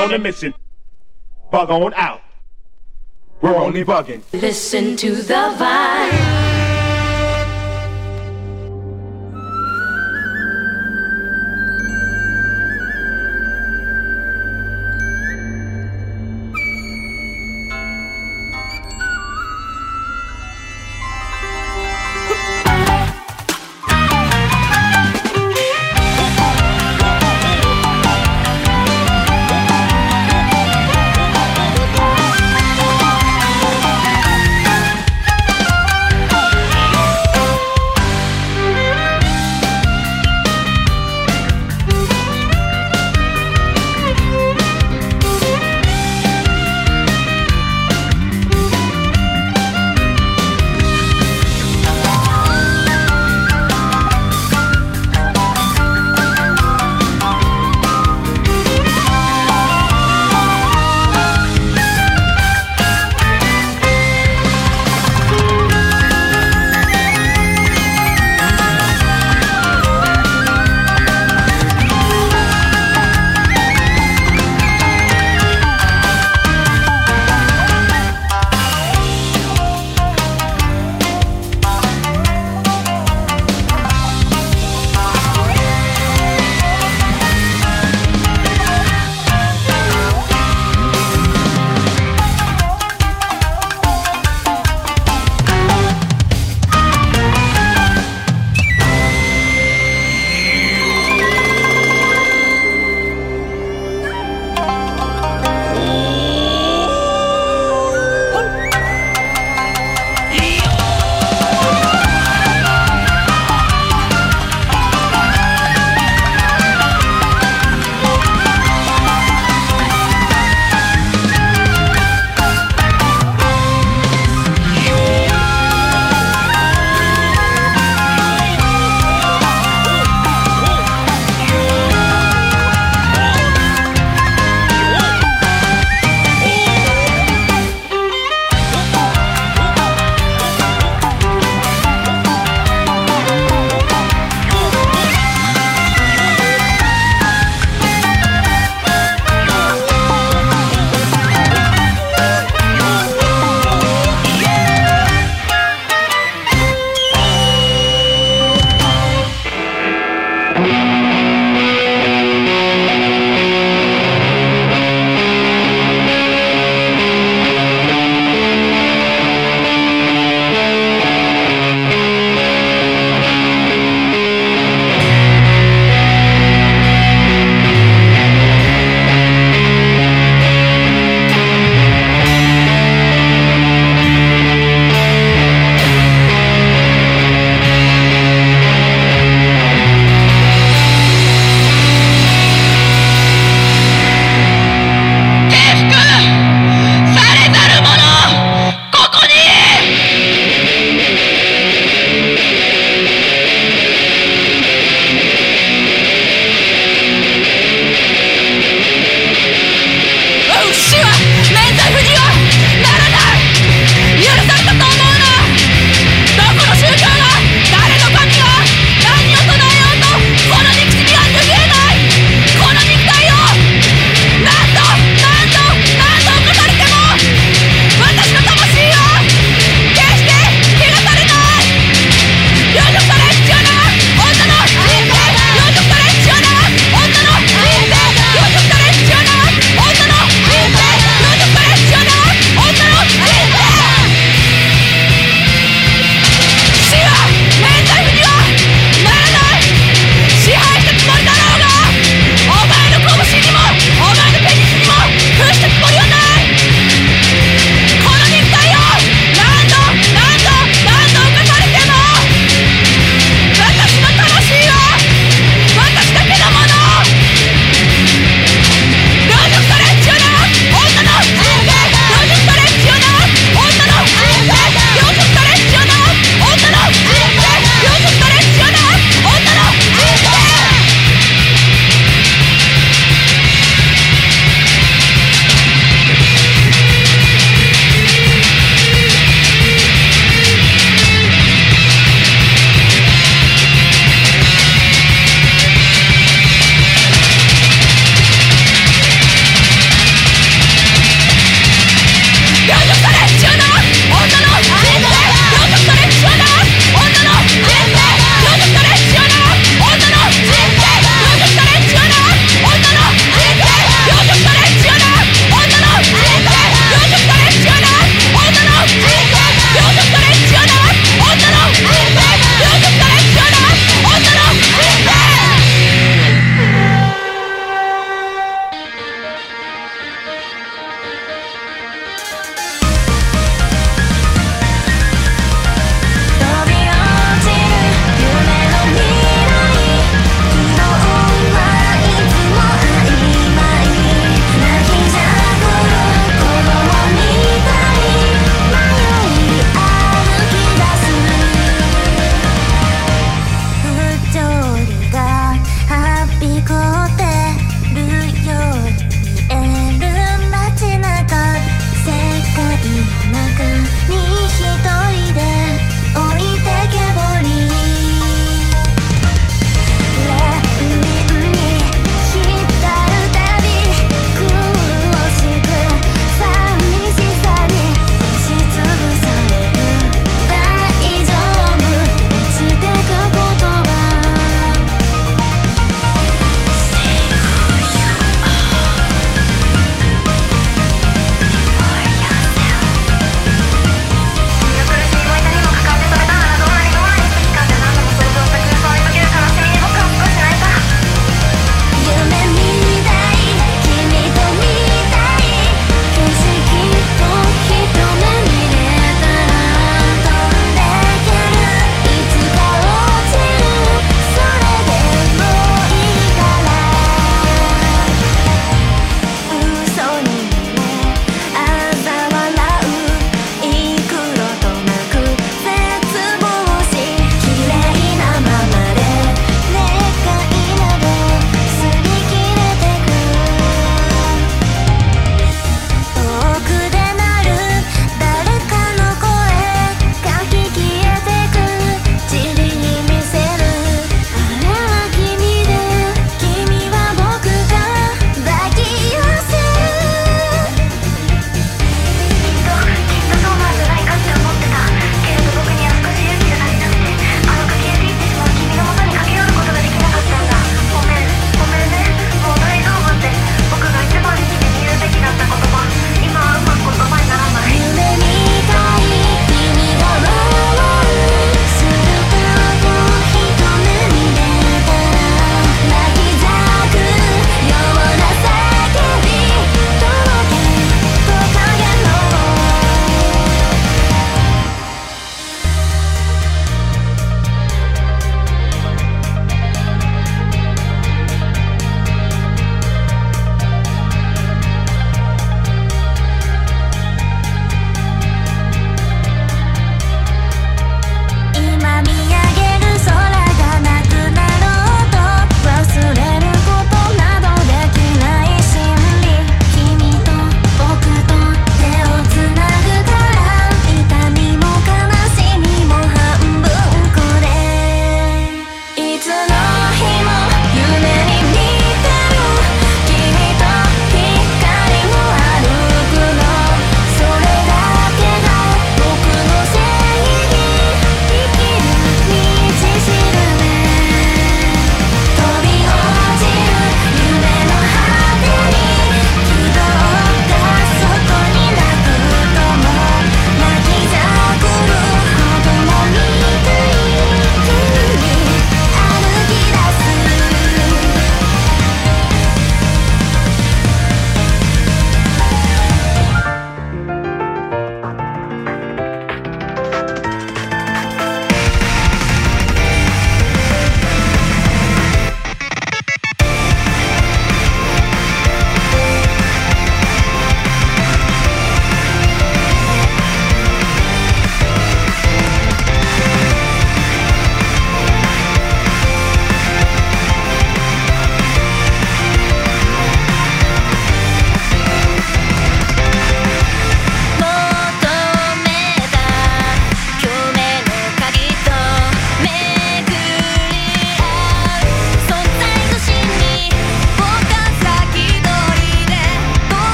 on a mission. Bug on out. We're only bugging. Listen to the vibe.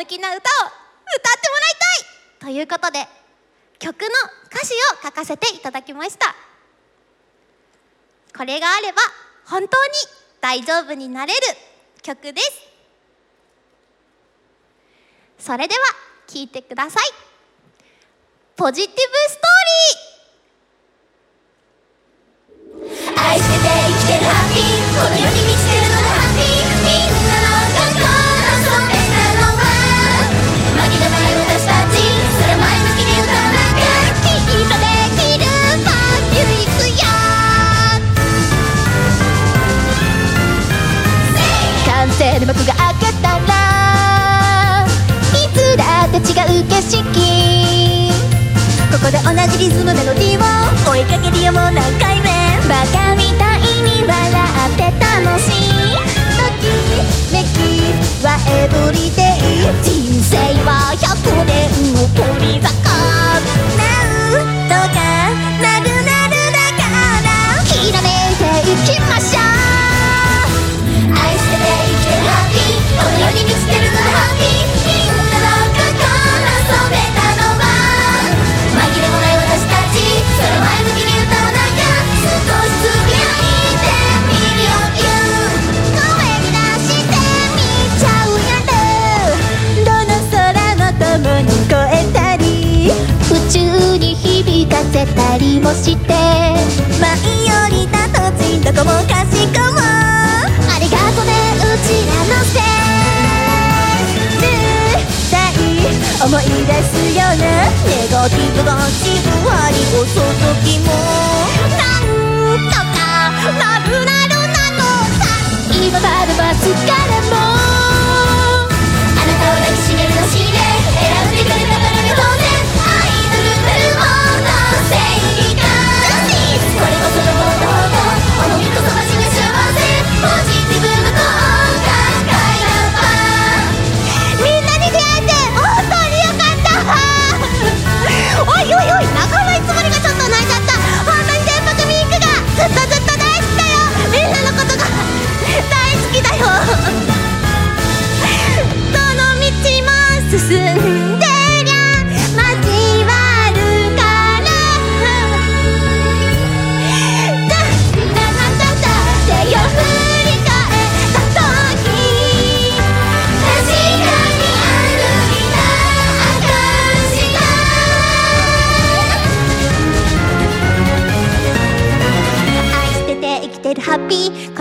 向きな歌を歌ってもらいたいということで曲の歌詞を書かせていただきました。これがあれば本当に大丈夫になれる曲です。それでは聴いてください。ポジティブストーリー。愛してて生きてるハッピー。この世にここで同じリズムメロディーを追いかけるよもう何回目。バカみたいに笑って楽しいときめきはエブリデイ。人生は100年のり坂もして舞い降りた途中どこもかしこも。ありがとねうちらのせい。絶対思い出すようなネガティブがじんわりをその時も。なんとかなるなるなのさ。今までは疲れも。あなたを抱きしめるのしね選んでくれたからね当然愛これがその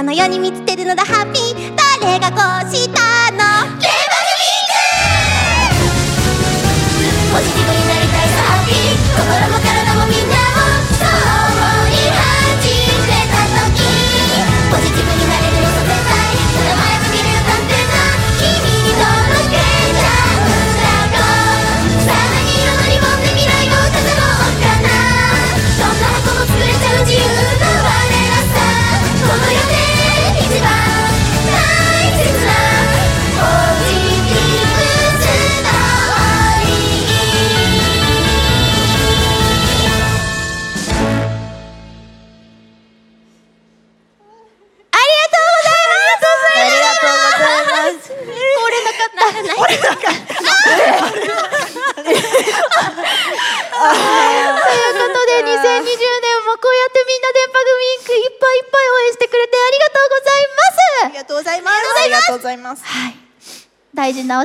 の世に満ちてるのだハッピー。誰がこうして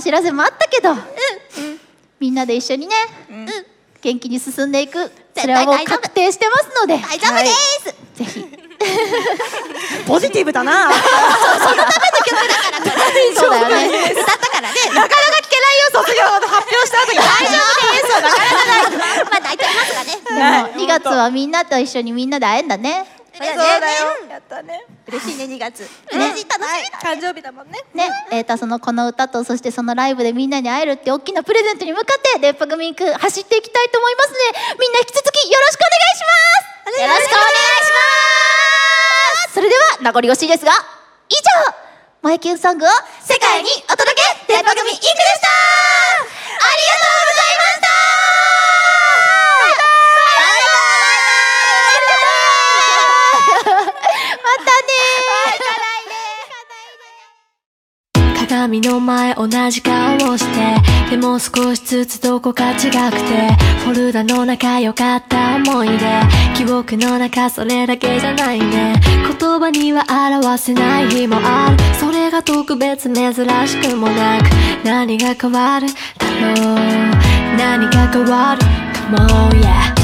知らせもあったけど、みんなで一緒にね、元気に進んでいく。それはもう確定してますので、大丈夫です。ぜひ。ポジティブだな。そうだよね。歌ったからね。なかなか聞けないよ卒業発表した後に 大丈夫です。なかなかない。まあ大ますがね。はいでも2月はみんなと一緒にみんなで会えんだね。そうだよ。嬉しいね2月。ね嬉しい楽しみはい。誕生日だもんね。ね、えー、とそのこの歌とそしてそのライブでみんなに会えるって大きなプレゼントに向かって電波組インク走っていきたいと思いますのでみんな引き続きよろしくお願いします。よろしくお願いします。それでは名残惜しいですが以上マイキュンソングを世界にお届け電波組インクでした。ありがとうございましたバイバイまたね鏡の前同じ顔をしてでも少しずつどこか違くてフォルダの中良かった思い出記憶の中それだけじゃないね。言葉には表せない日もある。それが特別珍しくもなく何が変わるだろう。何が変わる？かも yeah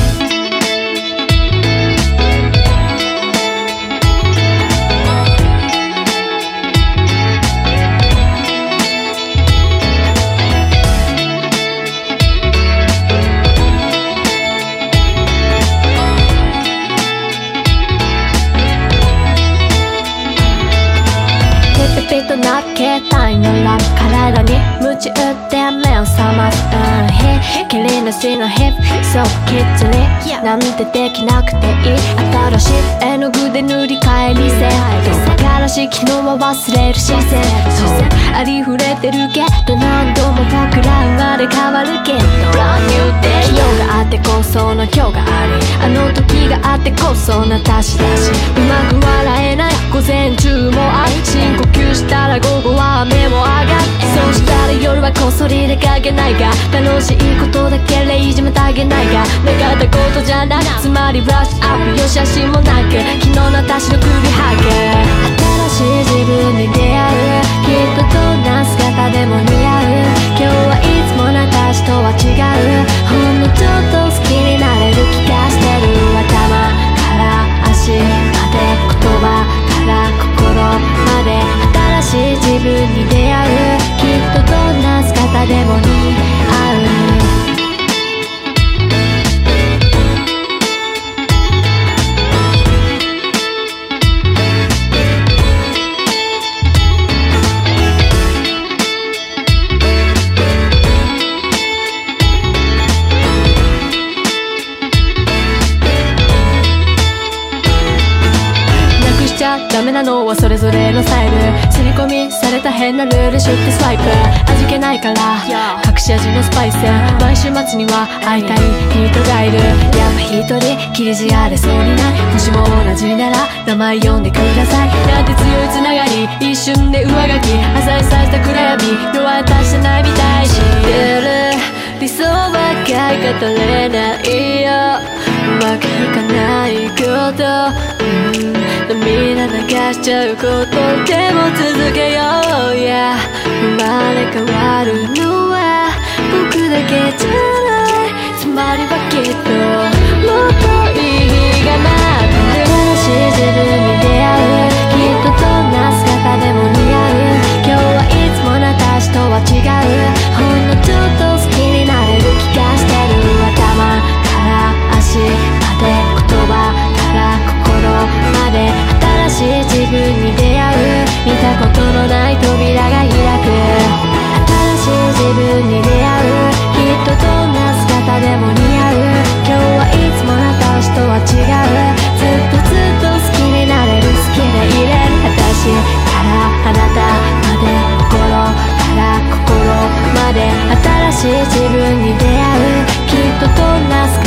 な携帯のラブ体に夢中で目を覚ますうんへ。綺麗なしのヒップそうきっちりなんてできなくていい。新しい絵の具で塗り替え理性どうからし昨日は忘れる視線ありふれてるけど何度も僕ら生まれ変わるけど。Brand new day 今日があってこその今日がありあの時があってこそなたしだし。うまく笑えない午前中もあり深呼吸したら午後は雨も上がってそうしたら夜はこっそり出かけないが楽しいことだけレイジめてあげないがなかったことじゃなくつまりブラッシュアップよ写真もなく昨日の私の首ハグ。新しい自分に出会う。きっとどんな姿でも似合う。今日はいつも私とは違う。ほんのちょっと分に出会うきっとどんな姿でも似合うなくしちゃダメなのはそれぞれのスタイル。り込みされた変なルール知ってスワイプ。味気ないから。隠し味のスパイス毎週末には会いたい人がいるやっぱ一人きりじゃれそうにないもしも同じなら名前呼んでください。なんて強いつながり。一瞬で上書き。浅いさした暗闇弱い足してないみたい。知ってる。理想ばっかり語れないようまくいかないこと、うん、涙流しちゃうことでも続けよう。や生まれ変わるのは僕だけじゃない。つまりはきっともっといい日が待ってる。新しい自分に出会う。きっとどんな姿でも似合う。今日はいつも私とは違う。ほんのちょっとから足まで言葉から心まで新しい自分に出会う見たことのない扉が開く新しい自分に出会うきっとどんな姿でも似合う今日はいつも私とは違うずっとずっと好きになれる好きでいれる私からあなたまで心から心まで新しい自分に出会う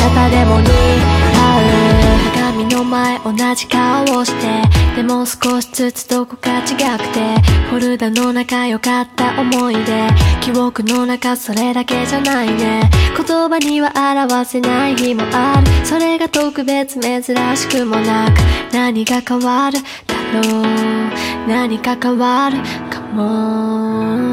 んな姿でも似合う鏡の前同じ顔をしてでも少しずつどこか違くてフォルダの中良かった思い出。記憶の中それだけじゃないね。言葉には表せない日もある。それが特別珍しくもなく何が変わるだろう。何か変わる？かも、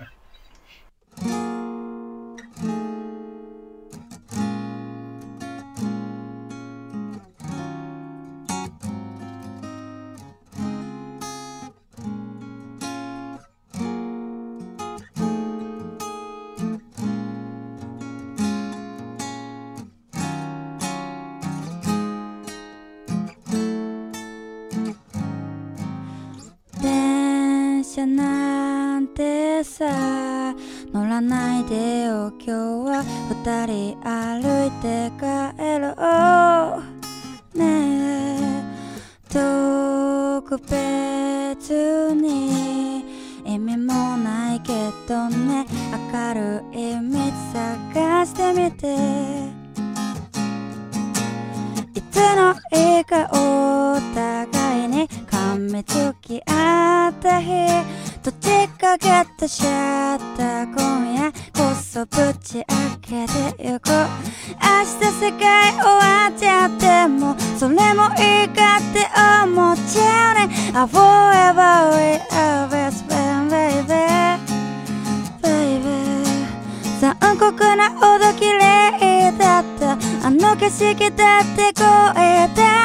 ほど綺麗だった。あの景色だって超えた。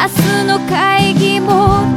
明日の会議も